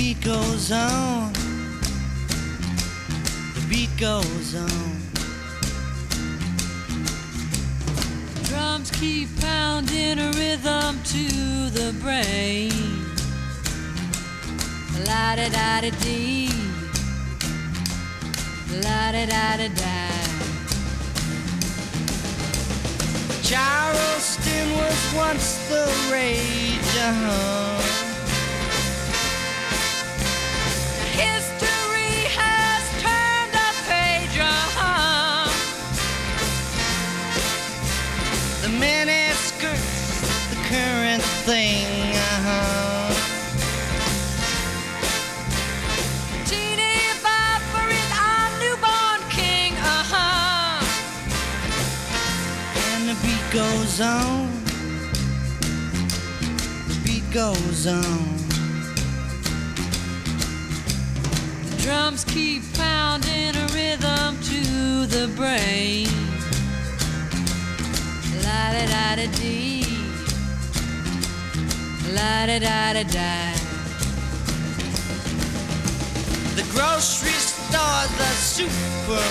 beat goes on. The beat goes on. Drums keep pounding a rhythm to the brain. La da da da dee. La da da da da. Charleston was once the rage. Uh-huh. Goes on. The beat goes on. Drums keep pounding a rhythm to the brain. La da da da dee. La da da da da. The grocery store, the supermarket.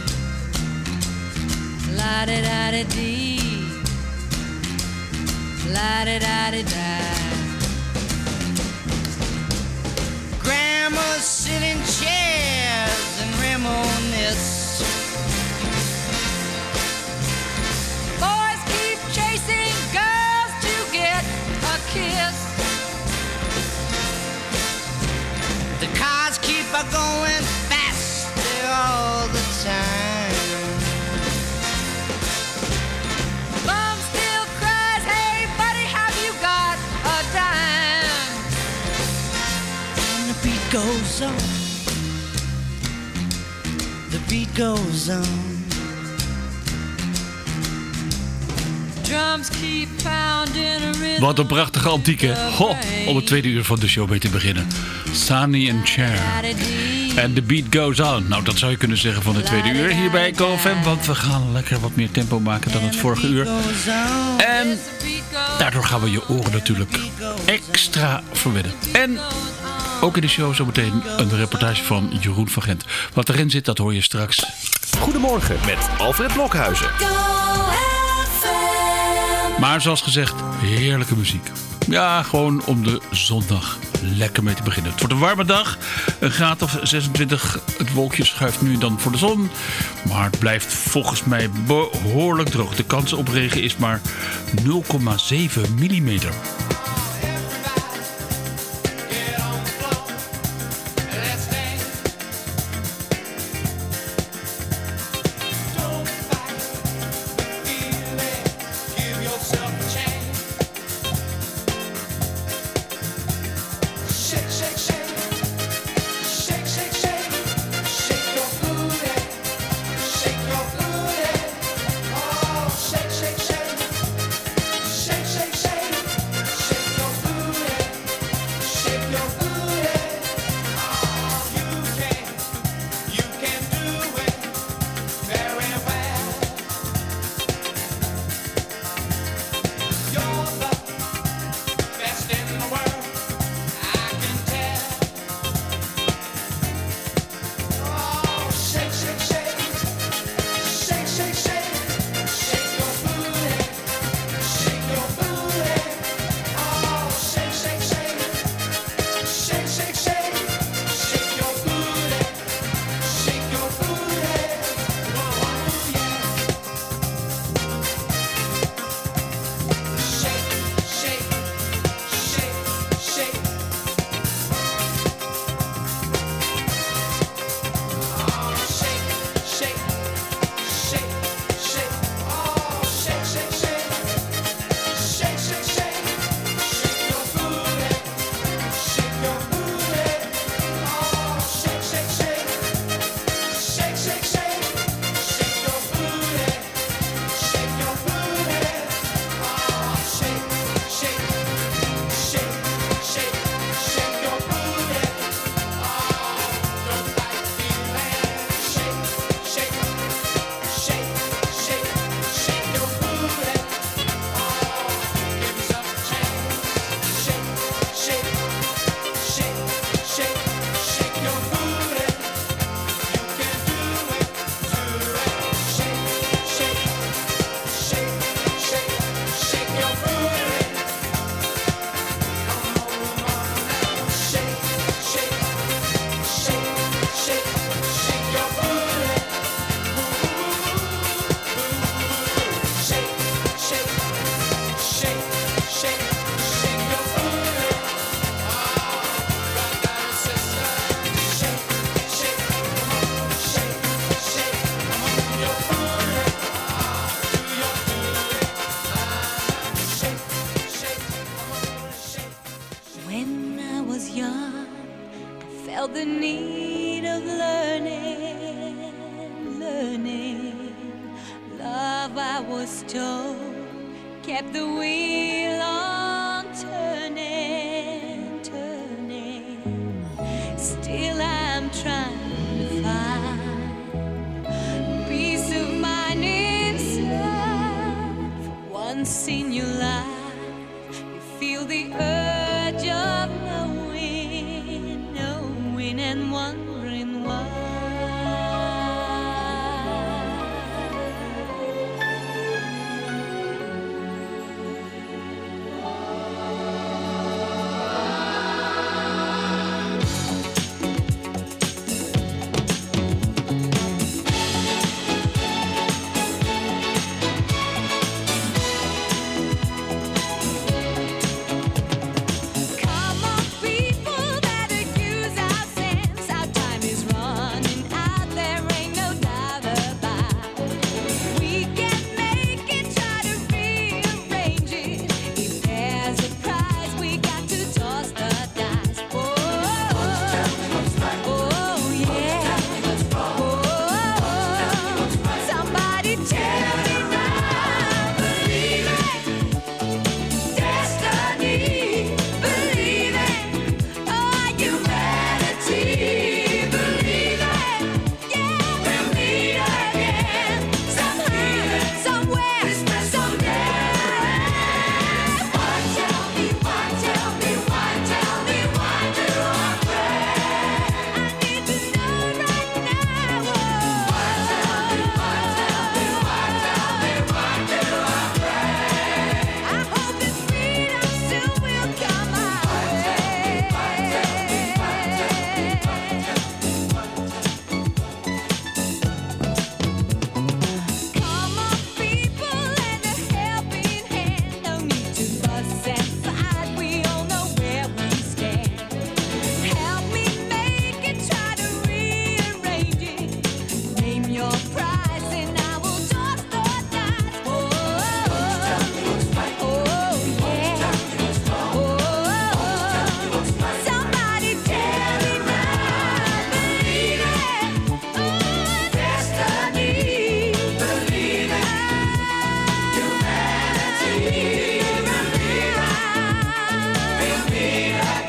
La da da da dee. La da da da da. Grandmas sit in chairs and reminisce. Boys keep chasing girls to get a kiss. The cars keep a going faster all the time. Goes on. The beat goes on. Drums keep pounding a rhythm. Wat een prachtige antieke. Ho, om het tweede uur van de show mee te beginnen. Sunny and Cher. En the beat goes on. Nou, dat zou je kunnen zeggen van het tweede uur hier bij. Want we gaan lekker wat meer tempo maken dan het vorige uur. En daardoor gaan we je oren natuurlijk extra verwennen. En ook in de show zometeen een reportage van Jeroen van Gent. Wat erin zit, dat hoor je straks. Goedemorgen met Alfred Blokhuizen. Maar zoals gezegd, heerlijke muziek. Ja, gewoon om de zondag lekker mee te beginnen. Het wordt een warme dag, een graad of 26. Het wolkje schuift nu en dan voor de zon. Maar het blijft volgens mij behoorlijk droog. De kans op regen is maar 0,7 millimeter.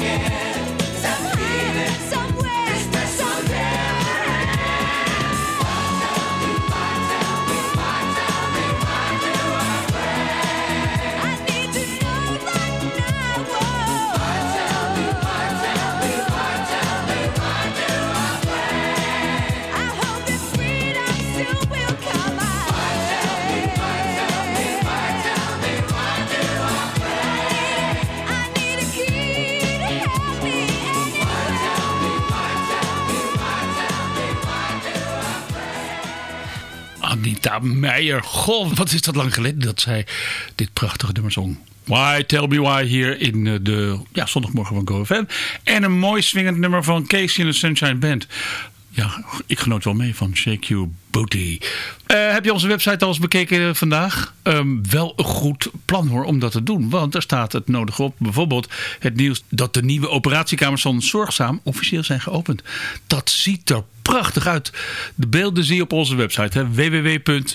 again. Somehow, Rita Meijer. god, wat is dat lang geleden dat zij dit prachtige nummer zong. Why Tell Me Why hier in eh, de ja, zondagmorgen van GoFM. En een mooi swingend nummer van Casey en the Sunshine Band ja, ik genoot wel mee van JQ Booty. Eh, heb je onze website al eens bekeken vandaag? Ehm, wel een goed plan hoor om dat te doen. Want daar staat het nodig op. Bijvoorbeeld het nieuws dat de nieuwe operatiekamers van Zorgzaam officieel zijn geopend. Dat ziet er prachtig uit. De beelden zie je op onze website. www.go-rtv.nl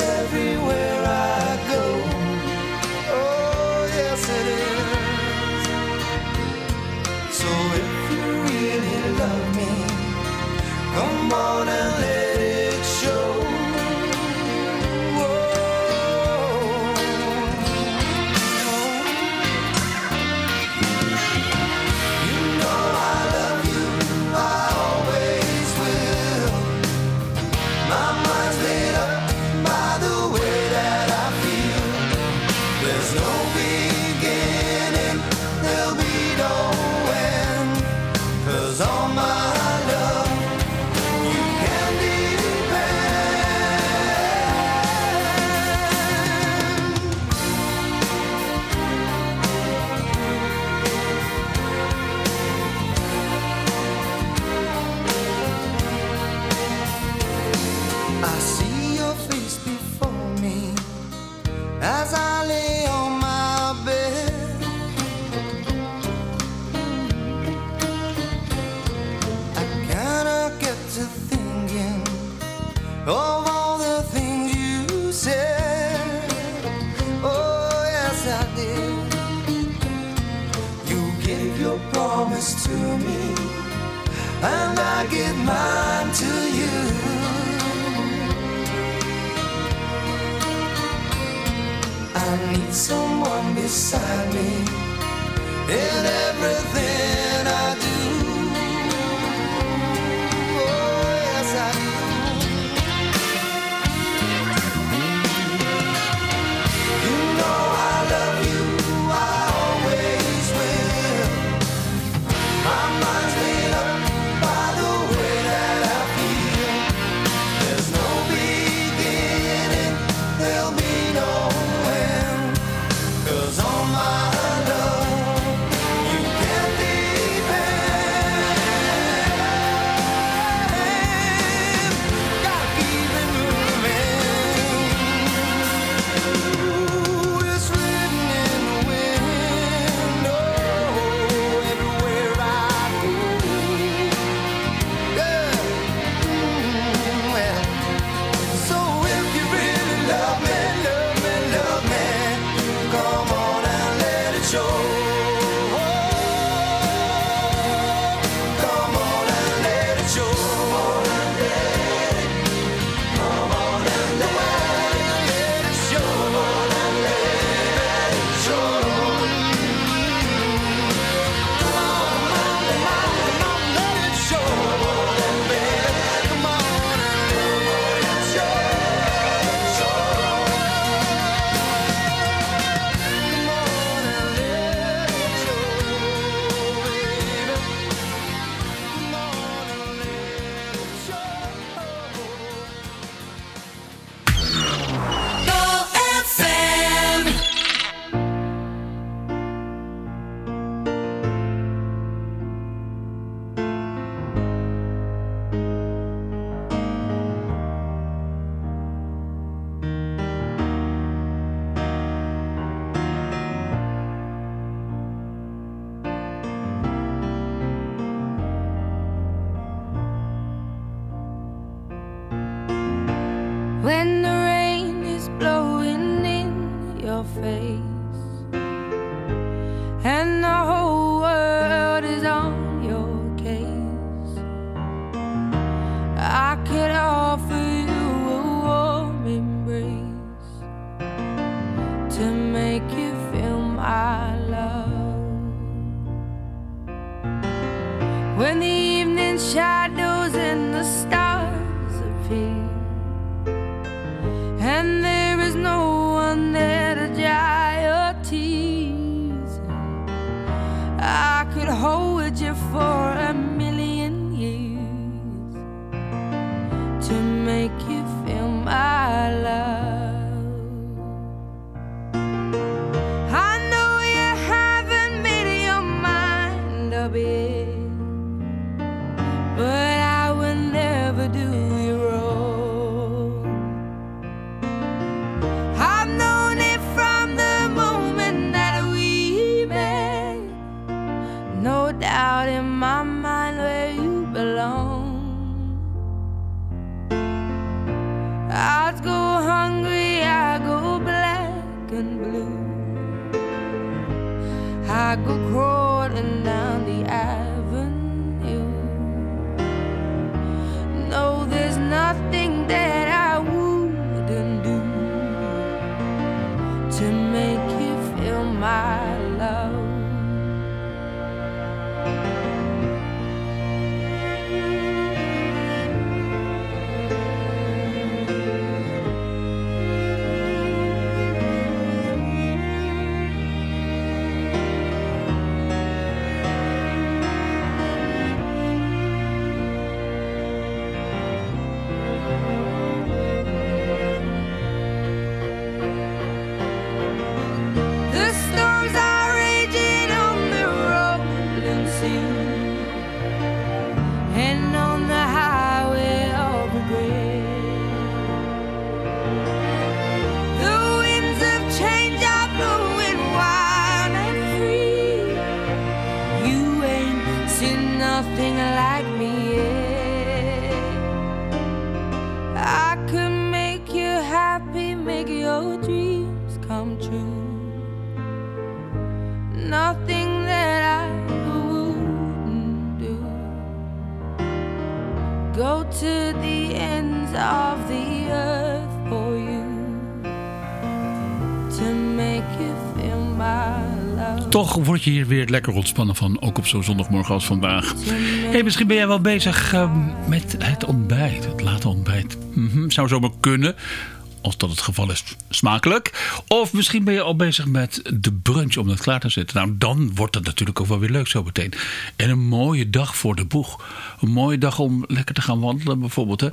everywhere. blowing in your face, and the whole world is on your case. I could offer you a warm embrace to make you feel my love when the evening shines. Toch word je hier weer lekker ontspannen van, ook op zo'n zondagmorgen als vandaag. Hey, misschien ben jij wel bezig ehm, met het ontbijt, het late ontbijt. Mhm, zou zomaar kunnen, als dat het geval is, smakelijk. Of misschien ben je al bezig met de brunch om dat klaar te zetten. Nou, dan wordt het natuurlijk ook wel weer leuk zo meteen. En een mooie dag voor de boeg. Een mooie dag om lekker te gaan wandelen bijvoorbeeld, hè.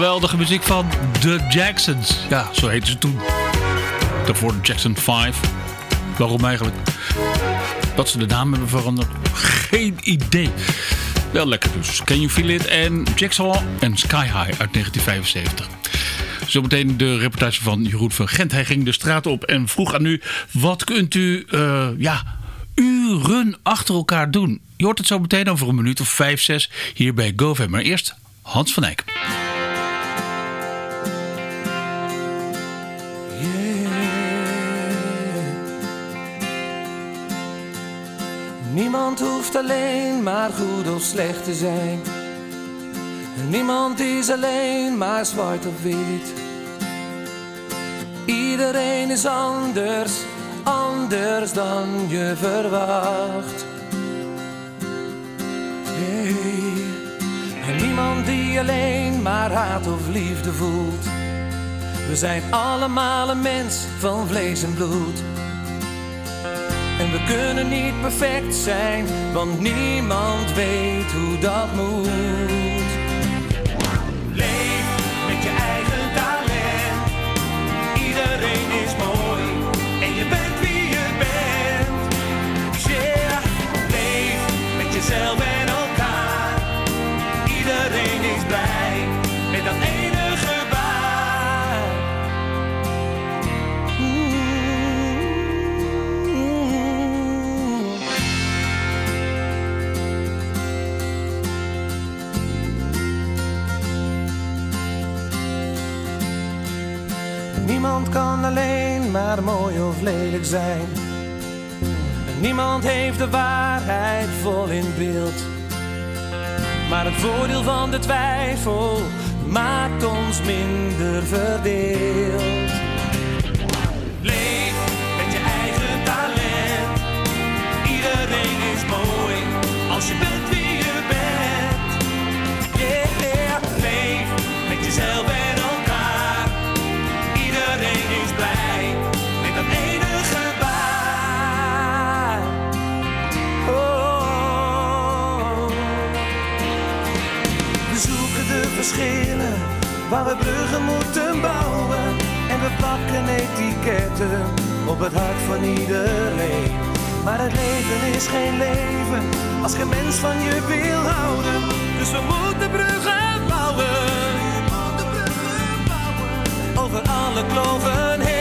Geweldige muziek van The Jacksons. Ja, zo heten ze toen. Daarvoor de Jackson 5. Waarom eigenlijk? Dat ze de naam hebben veranderd. Geen idee. Wel lekker dus. Can You Feel It en Jackson en Sky High uit 1975. Zometeen de reportage van Jeroen van Gent. Hij ging de straat op en vroeg aan u... wat kunt u eh, ja, uren achter elkaar doen? Je hoort het zo meteen over een minuut of vijf, zes hier bij GoFam. Maar eerst Hans van Eyck. Niemand hoeft alleen maar goed of slecht te zijn. Niemand is alleen maar zwart of wit. Iedereen is anders, anders dan je verwacht. Hey. En niemand die alleen maar haat of liefde voelt. We zijn allemaal een mens van vlees en bloed. En we kunnen niet perfect zijn, want niemand weet hoe dat moet. Leef met je eigen talent. Iedereen is mooi en je bent wie je bent. Yeah, leef met jezelf en Niemand kan alleen maar mooi of lelijk zijn. Niemand heeft de waarheid vol in beeld. Maar het voordeel van de twijfel maakt ons minder verdeeld. Leef met je eigen talent. Iedereen is mooi als je bent waar we bruggen moeten bouwen. En we plakken etiketten op het hart van iedereen. Maar het leven is geen leven als geen mens van je wil houden. Dus we moeten bruggen bouwen. Over alle kloven heen.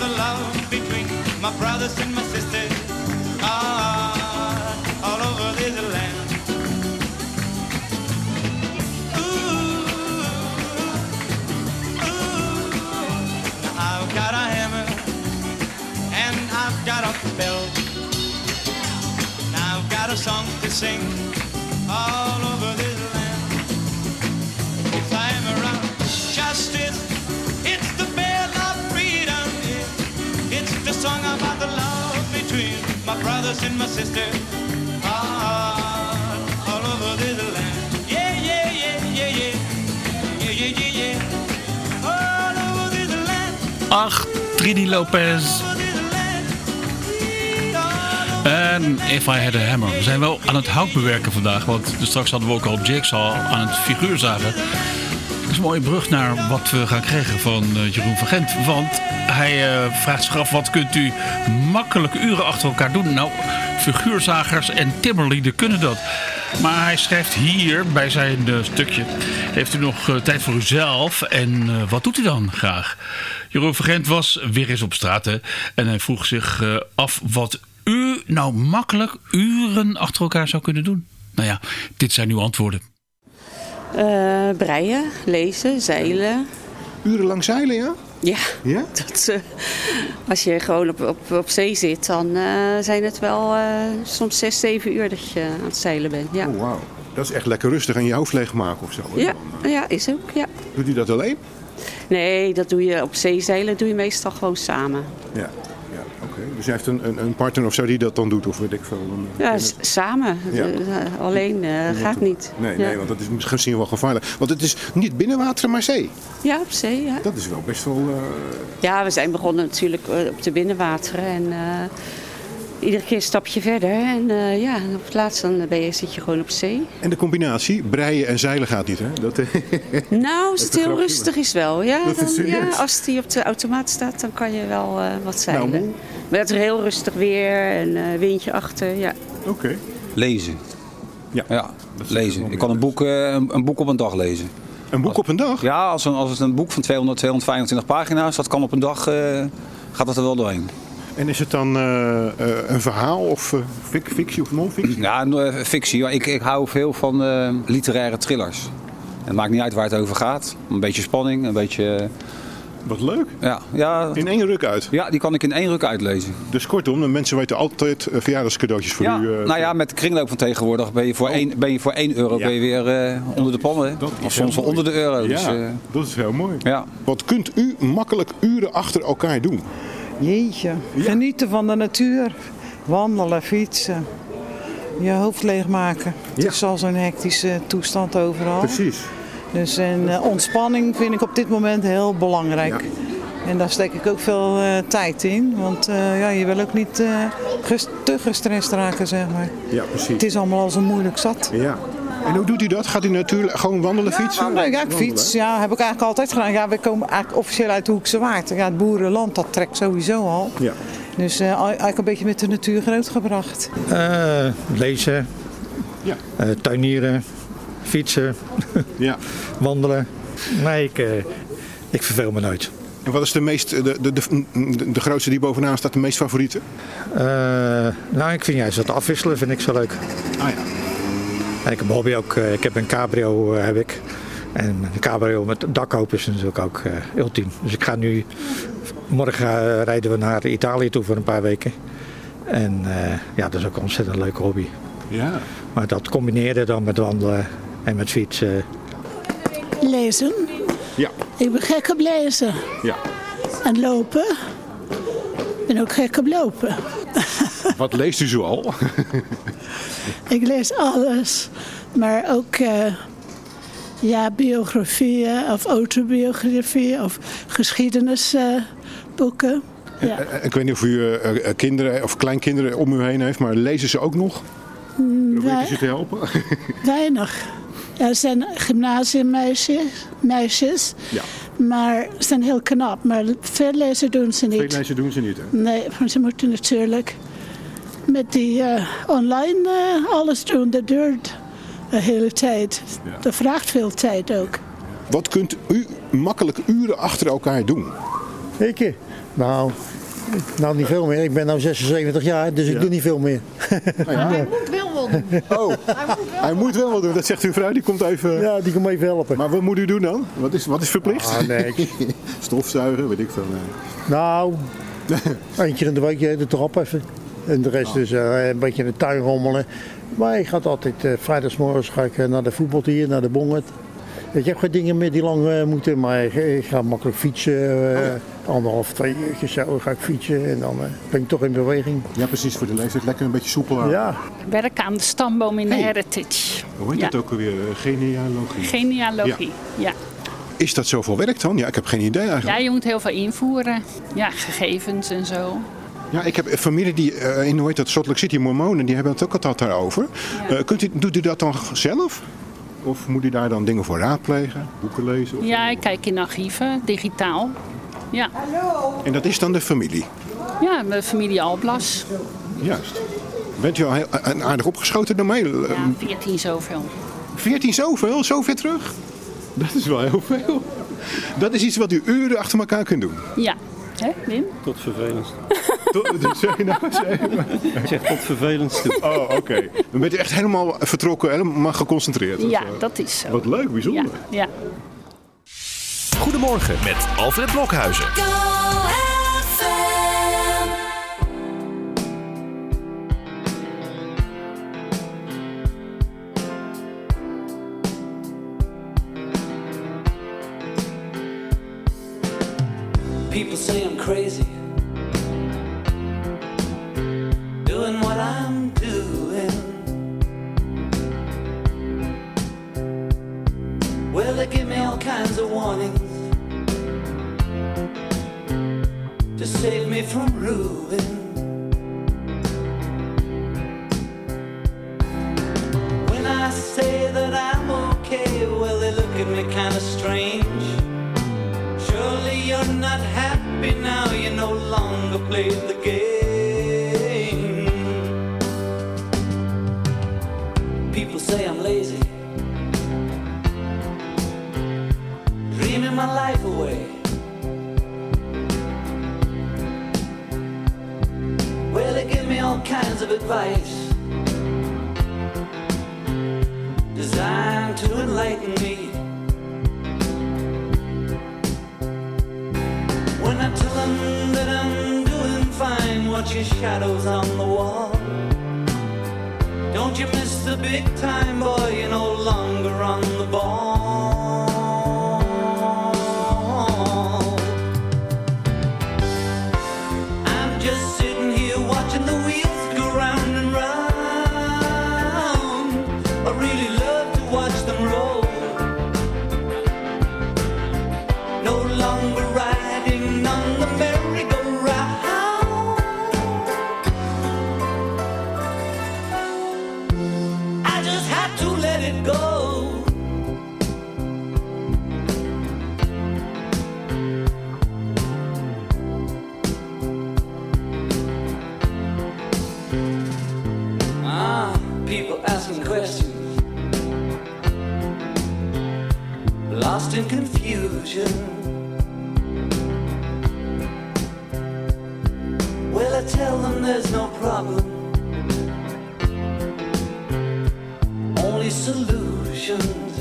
The love between my brothers and my sisters, ah, all over this land. I've got a hammer and I've got a bell. Now I've got a song to sing brothers and my sisters. Ah, all over this land. Yeah, yeah, yeah, yeah, yeah. Yeah, yeah, yeah, yeah. All over this land. Ach, Trini Lopez. En If I Had a Hammer. We zijn wel aan het hout bewerken vandaag. Want straks hadden we ook al Jigsaw aan het figuur zagen. Een mooie brug naar wat we gaan krijgen van eh, Jeroen van Gent. Want hij eh, vraagt zich af, wat kunt u makkelijk uren achter elkaar doen? Nou, figuurzagers en timmerlieden kunnen dat. Maar hij schrijft hier bij zijn eh, stukje... Heeft u nog tijd voor uzelf? En wat doet u dan graag? Jeroen van Gent was weer eens op straat. En hij vroeg zich af wat u nou makkelijk uren achter elkaar zou kunnen doen. Nou ja, dit zijn uw antwoorden. Eh, breien, lezen, zeilen. Urenlang zeilen, ja? Ja, Ja? dat, eh, als je gewoon op, op, op zee zit, dan eh, zijn het wel soms zes, zeven uur dat je aan het zeilen bent. Ja, Oh, wauw. Dat is echt lekker rustig en je hoofd leegmaken of zo. hè? ja, ja is ook. Ja. Doet u dat alleen? Nee, dat doe je op zee zeilen doe je meestal gewoon samen. Ja. Dus hij heeft een, een, een partner of zo die dat dan doet, of weet ik veel. Dan, eh, Ja, het- samen. Ja. Eh, alleen eh, gaat niet. Nee, ja. nee, want dat is misschien wel gevaarlijk. Want het is niet binnenwater, maar zee. Ja, op zee. Ja. Dat is wel best wel... ja, we zijn begonnen natuurlijk op de binnenwateren. En iedere keer een stapje verder. En eh, ja, en op het laatst dan ben je, zit je gewoon op zee. En de combinatie, breien en zeilen gaat niet, hè? Dat, eh, Nou, als het heel rustig is wel. Ja, is ja, als die op de automaat staat, dan kan je wel eh, wat zeilen. Nou, maar het is heel rustig weer en eh, windje achter. Ja. Oké. Lezen. Ja. Ja, lezen. Ik kan een boek, eh, een, een boek op een dag lezen. Een boek op een dag? Ja, als, een, als het een boek van 200, 225 pagina's, dat kan op een dag, eh, gaat dat er wel doorheen. En is het dan eh, eh, een verhaal of eh, fic- fictie of non-fictie? Ja, fictie. Ik, ik hou veel van literaire thrillers. Het maakt niet uit waar het over gaat. Een beetje spanning, een beetje... Wat leuk. ja, ja, In één ruk uit. ja, die kan ik in één ruk uitlezen. Dus kortom, de mensen weten altijd eh, verjaardagscadeautjes voor Ja, u. nou ja, met de kringloop van tegenwoordig ben je voor, Oh. één, ben je voor 1 euro Ja. ben je weer onder de pannen. Dat Of soms wel onder de euro. Ja, Dus, eh, dat is heel mooi. ja. Wat kunt u makkelijk uren achter elkaar doen? Jeetje, genieten van de natuur. Wandelen, fietsen. je hoofd leegmaken. Ja. Het is al zo'n hectische toestand overal. Precies. Dus en, eh, ontspanning vind ik op dit moment heel belangrijk. En daar steek ik ook veel eh, tijd in. Want eh, ja, je wil ook niet te gestrest raken, zeg maar. Ja, precies. Het is allemaal al zo moeilijk zat. Ja. En hoe doet u dat? Gaat u natuurlijk gewoon wandelen, fietsen? Ja, ik Wandelen, fiets. Ja, heb ik eigenlijk altijd gedaan. Ja, we komen eigenlijk officieel uit de Hoekse Waard. Ja, het boerenland, dat trekt sowieso al. Ja. Dus eh, eigenlijk een beetje met de natuur grootgebracht. Eh, lezen, Ja. eh, tuinieren, fietsen, Ja. wandelen. Nee, ik, ik verveel me nooit. En wat is de, meest, de, de, de, de, grootste die bovenaan staat, de meest favoriete? Eh, nou, ik vind juist dat afwisselen vind ik zo leuk. Ah ja. En ik heb een hobby ook. eh, ik heb een cabrio eh, heb ik. En een cabrio met dak open is natuurlijk ook eh, ultiem. Dus ik ga nu, morgen eh, rijden we naar Italië toe voor een paar weken. En eh, ja, dat is ook een ontzettend leuke hobby. Ja. Maar dat combineren dan met wandelen en met fietsen. Lezen. Ja. Ik ben gek op lezen. Ja. En lopen. Ik ben ook gek op lopen. Wat leest u zoal? Ik lees alles. Maar ook eh, ja, biografieën of autobiografieën of geschiedenisboeken. ja. Ik weet niet of u eh, eh, kinderen of kleinkinderen om u heen heeft, maar lezen ze ook nog? Mm, Probeert u wij- ze te helpen? weinig. Ja, er zijn gymnasiummeisjes, meisjes, Ja. maar ze zijn heel knap. Maar veel lezen doen ze niet. Veel lezen doen ze niet, hè? Nee, maar ze moeten natuurlijk met die eh, online eh, alles doen. Dat duurt de hele tijd. Dat vraagt veel tijd ook. Wat kunt u makkelijk uren achter elkaar doen? Ik? Nou, nou niet veel meer. Ik ben nu 76 jaar, dus ik doe niet veel meer. Hij moet wel wat doen. Oh, hij moet wel wat doen. Dat zegt uw vrouw, die komt even... Ja, die komt even helpen. Maar wat moet u doen dan? Wat is, wat is verplicht? Ah, niks. Stofzuigen, weet ik veel. nee. Nou, één keer in de week eh, de trap even. En de rest is eh, een beetje in de tuin rommelen. Maar ik ga altijd, eh vrijdagsmorgens ga ik eh, naar de voetbal hier, naar de Bongert. Ik heb geen dingen meer die lang moeten, maar ik, ik ga makkelijk fietsen. eh, Anderhalf, twee uurtjes zo ga ik fietsen en dan ben ik toch in beweging. Ja, precies, voor de leeftijd lekker een beetje soepel. Ja. Werk aan de stamboom in de Hey. Heritage. Hoe heet Ja. dat ook alweer? Genealogie. Genealogie, ja. Is dat zoveel werk dan? Ja, ik heb geen idee eigenlijk. Ja, je moet heel veel invoeren. Ja, gegevens en zo. Ja, ik heb familie die eh, in hoe heet dat, Salt Lake City Mormonen, die hebben het ook altijd daarover. Eh, kunt u, doet u dat dan zelf? Of moet u daar dan dingen voor raadplegen, boeken lezen? Of... Ja, ik kijk in archieven, digitaal. Ja, En dat is dan de familie? ja mijn familie Alblas. Juist. Bent u al heel, eh, aardig opgeschoten door mij? Ja, 14 zoveel. 14 zoveel? Zo ver terug? Dat is wel heel veel. Dat is iets wat u uren achter elkaar kunt doen. Ja. Hè, Wim? Tot vervelendst. Tot, dat zeg je nou, zeg je maar. Ik zeg tot vervelendst toe. Oh, oké. Dan bent u echt helemaal vertrokken, helemaal geconcentreerd. Ja, Of, eh, dat is zo. Wat leuk, bijzonder. Ja, ja. Goedemorgen met Alfred Blokhuizen. Say I'm crazy. Doing what I'm doing. Well, they give me all kinds of warnings to save me from ruin. directions.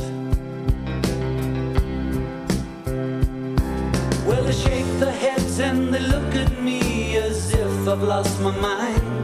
Well, they shake their heads and they look at me as if I've lost my mind.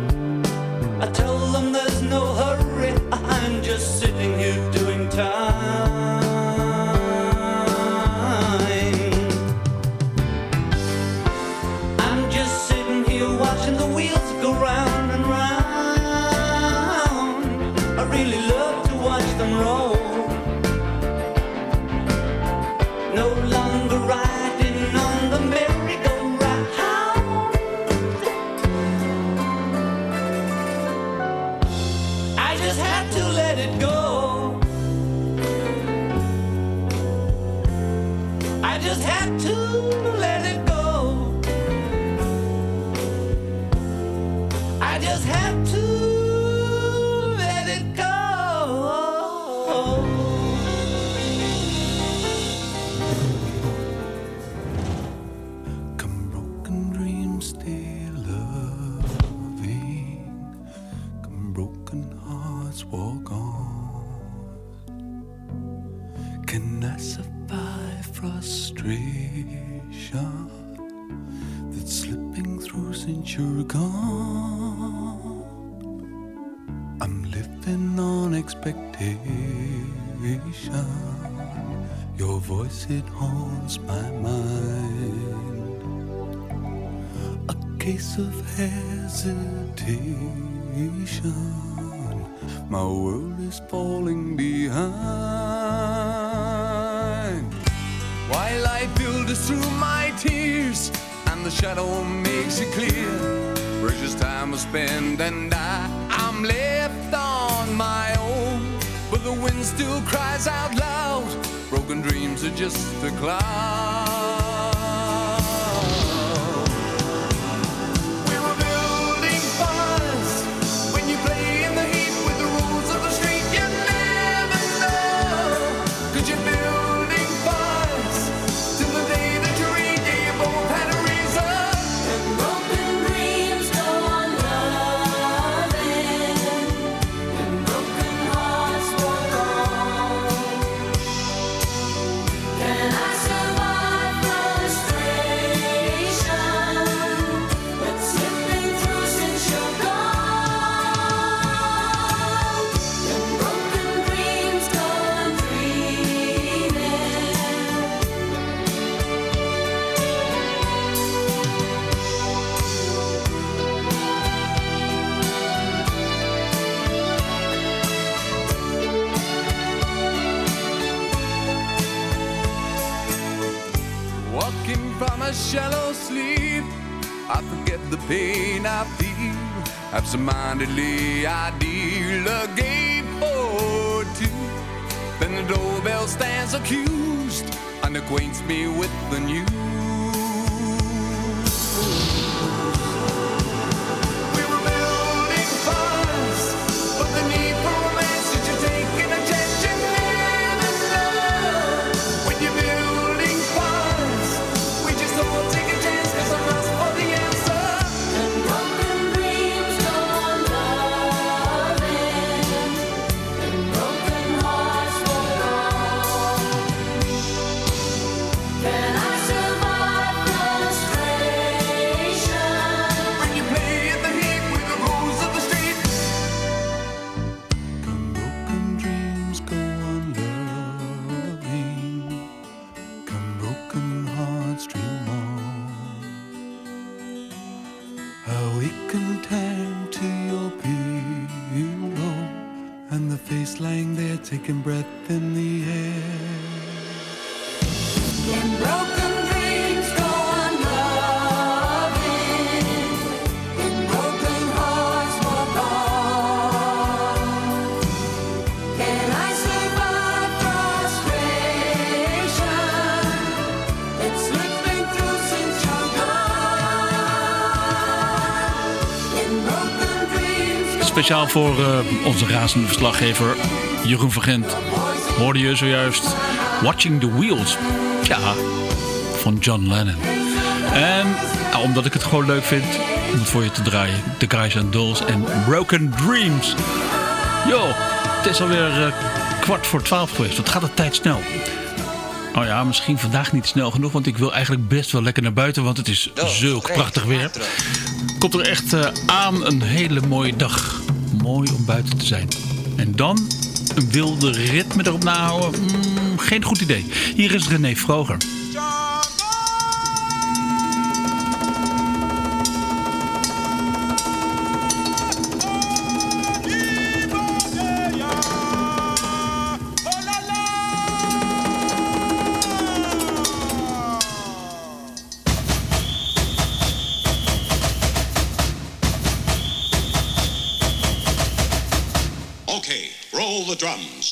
hesitation. My world is falling behind. While I build it through my tears, and the shadow makes it clear. Precious time was spent, and I, I'm left on my own. But the wind still cries out loud. Broken dreams are just a cloud. pain I feel. Absentmindedly, I deal a game for two. Then the doorbell stands accused and acquaints me with the news. Speciaal voor eh, onze razende verslaggever Jeroen van Gent. Hoorde je zojuist Watching the Wheels. Ja, van John Lennon. En nou, omdat ik het gewoon leuk vind om het voor je te draaien. The Guys and Dolls en Broken Dreams. Yo, het is alweer eh, kwart voor twaalf geweest. Wat gaat de tijd snel. Oh ja, misschien vandaag niet snel genoeg, want ik wil eigenlijk best wel lekker naar buiten, want het is zulk prachtig weer. Komt er echt eh, aan een hele mooie dag. Mooi om buiten te zijn. En dan een wilde ritme erop nahouden? Mm, geen goed idee. Hier is René Vroger. Drums.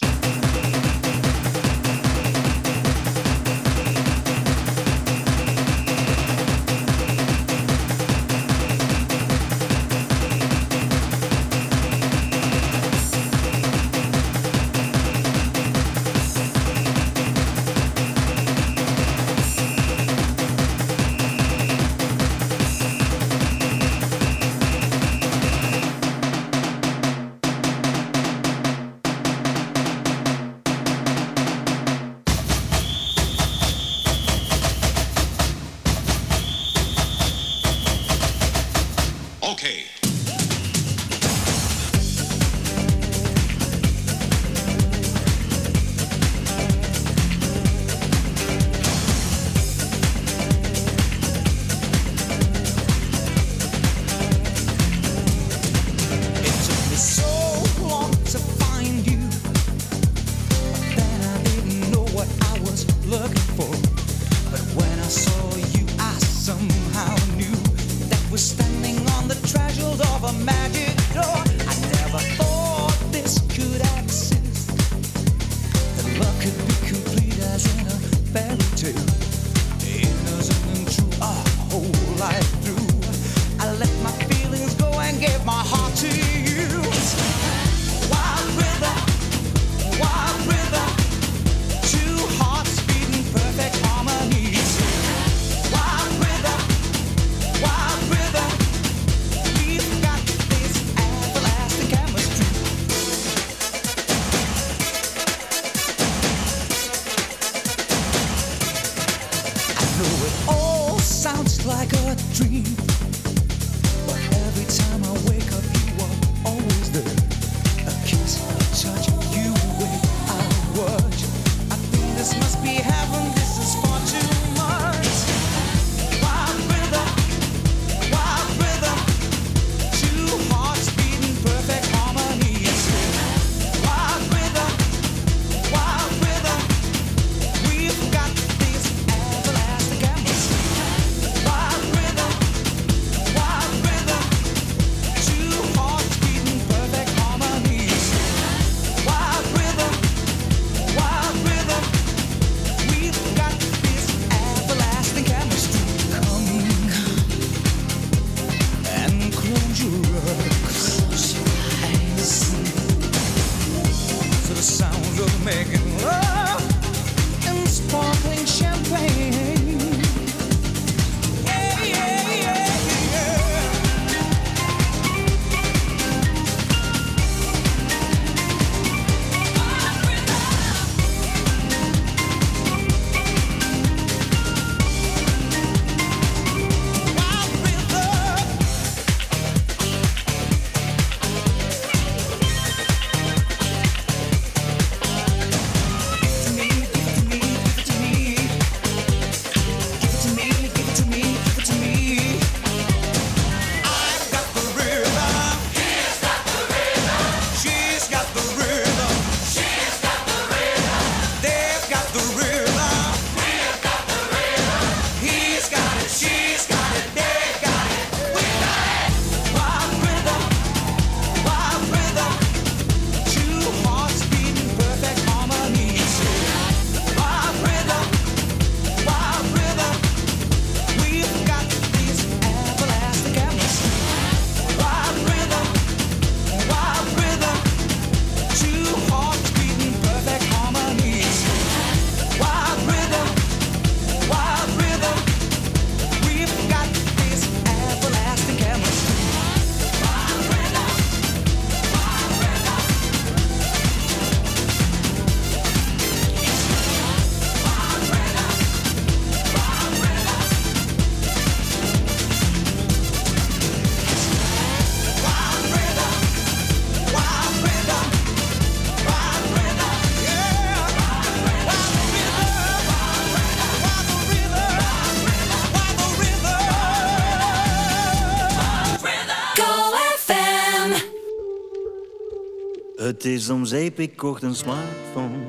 Is om zeep, ik kocht een smartphone.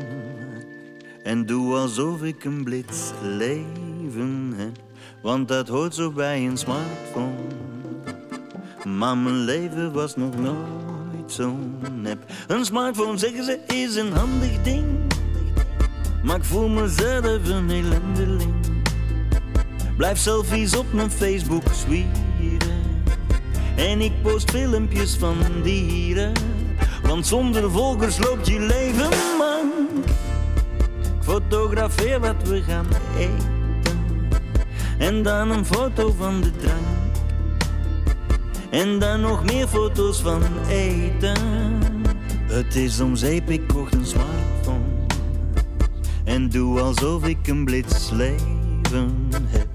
En doe alsof ik een blits leven heb. Want dat hoort zo bij een smartphone. Maar mijn leven was nog nooit zo nep. Een smartphone, zeggen ze, is een handig ding. Maar ik voel mezelf een ellendeling. Blijf selfies op mijn Facebook zwieren. En ik post filmpjes van dieren. Want zonder volgers loopt je leven mank. Ik fotografeer wat we gaan eten. En dan een foto van de drank. En dan nog meer foto's van eten. Het is om zeep, ik kocht een smartphone. En doe alsof ik een blits leven heb.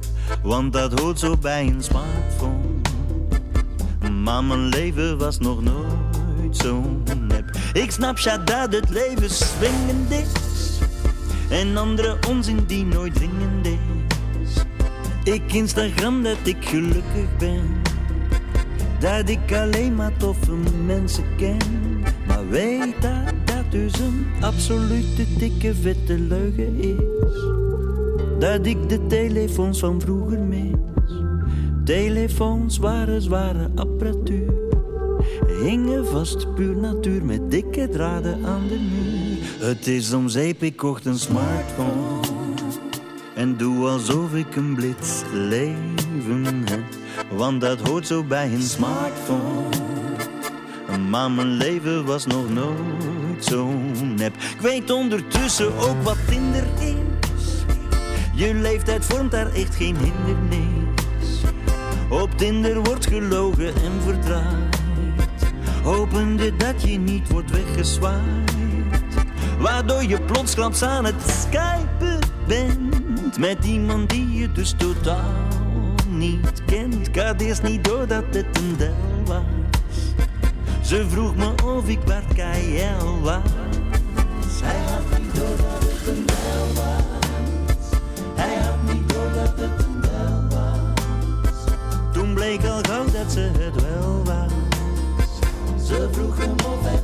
Want dat hoort zo bij een smartphone. Maar mijn leven was nog nooit zo. Ik snap ja dat het leven swingend is. En andere onzin die nooit dringend is. Ik Instagram dat ik gelukkig ben. Dat ik alleen maar toffe mensen ken. Maar weet dat dat dus een absolute dikke vette leugen is. Dat ik de telefoons van vroeger mis. Telefoons waren zware apparatuur. Hingen vast puur natuur met dikke draden aan de muur. Het is om zeep, ik kocht een smartphone. En doe alsof ik een blits leven heb. Want dat hoort zo bij een smartphone. Maar mijn leven was nog nooit zo nep. Ik weet ondertussen ook wat Tinder is. Je leeftijd vormt daar echt geen hindernis. Op Tinder wordt gelogen en verdraaid. Hopende dat je niet wordt weggeswaaid. Waardoor je plotsklaps aan het skypen bent. Met iemand die je dus totaal niet kent. Ik had eerst niet door dat het een del was. Ze vroeg me of ik Bart Kael was. Hij had niet door dat het een del was. Hij had niet door dat het een del was. Toen bleek al gauw dat ze het wel was. Ze of hij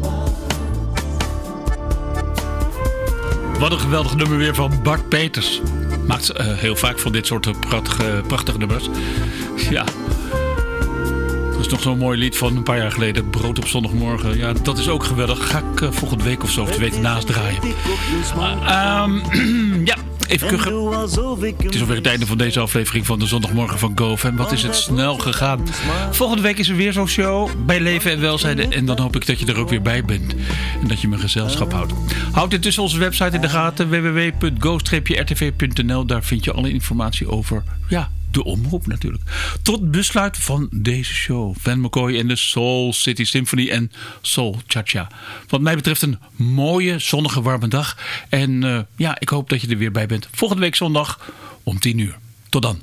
was. Wat een geweldig nummer weer van Bart Peters. Maakt eh, heel vaak van dit soort eh, prachtige, prachtige nummers. Ja. Dat is nog zo'n mooi lied van een paar jaar geleden. Brood op zondagmorgen. Ja, dat is ook geweldig. Ga ik eh, volgende week of zo, of te weten, naast draaien. Ah, ehm, ja, even kuchen. Het is alweer het einde van deze aflevering van de zondagmorgen van GoFam. Wat is het snel gegaan. Volgende week is er weer zo'n show bij Leven en Welzijn. En dan hoop ik dat je er ook weer bij bent. En dat je mijn gezelschap houdt. Houd intussen onze website in de gaten. www.go-rtv.nl Daar vind je alle informatie over... Ja, de omroep natuurlijk. Tot besluit van deze show. Van McCoy en de Soul City Symphony en Soul Cha-Cha. Wat mij betreft een mooie, zonnige, warme dag. En eh, ja, ik hoop dat je er weer bij bent. Volgende week zondag om 10 uur. Tot dan.